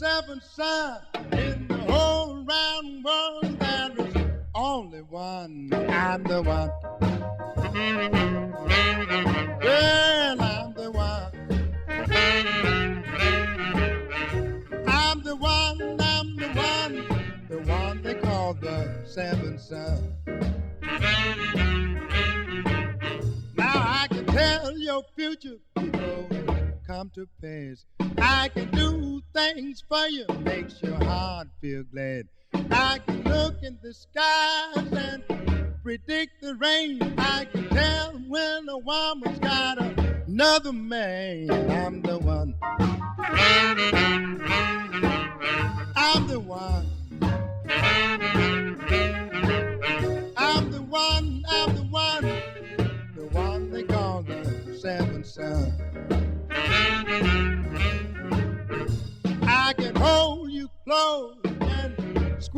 seventh son in the whole round world. There is only one. I'm the one. Well, I'm the one. I'm the one. I'm the one. The one they call the seventh son. Now I can tell your future people come to pass. I can do things for you, makes your heart feel glad. I can look in the skies and predict the rain. I can tell when a woman's got another man. I'm the one. I'm the one.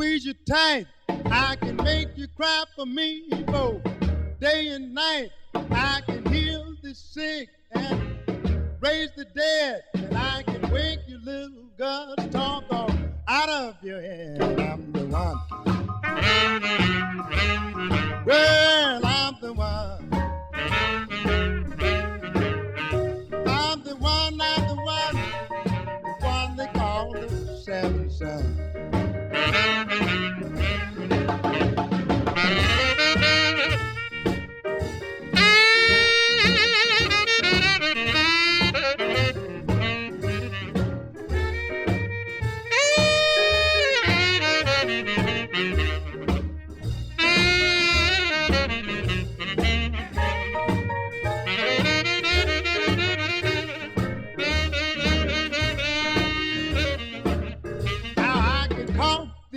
Squeeze you tight. I can make you cry for me both day and night. I can heal the sick and raise the dead. And I can wake your little girls talk out of your head. I'm the one. Well, I'm the one. I'm the one, I'm the one, the one they call the seventh son. Thank you.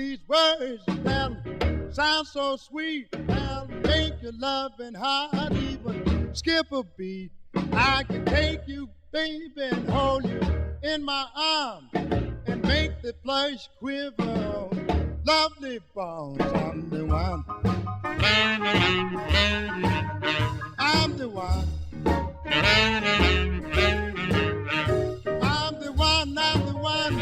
these words that sound so sweet and make your loving heart even skip a beat. I can take you, baby, and hold you in my arms and make the flesh quiver. Lovely bones, I'm the one. I'm the one. I'm the one, I'm the one.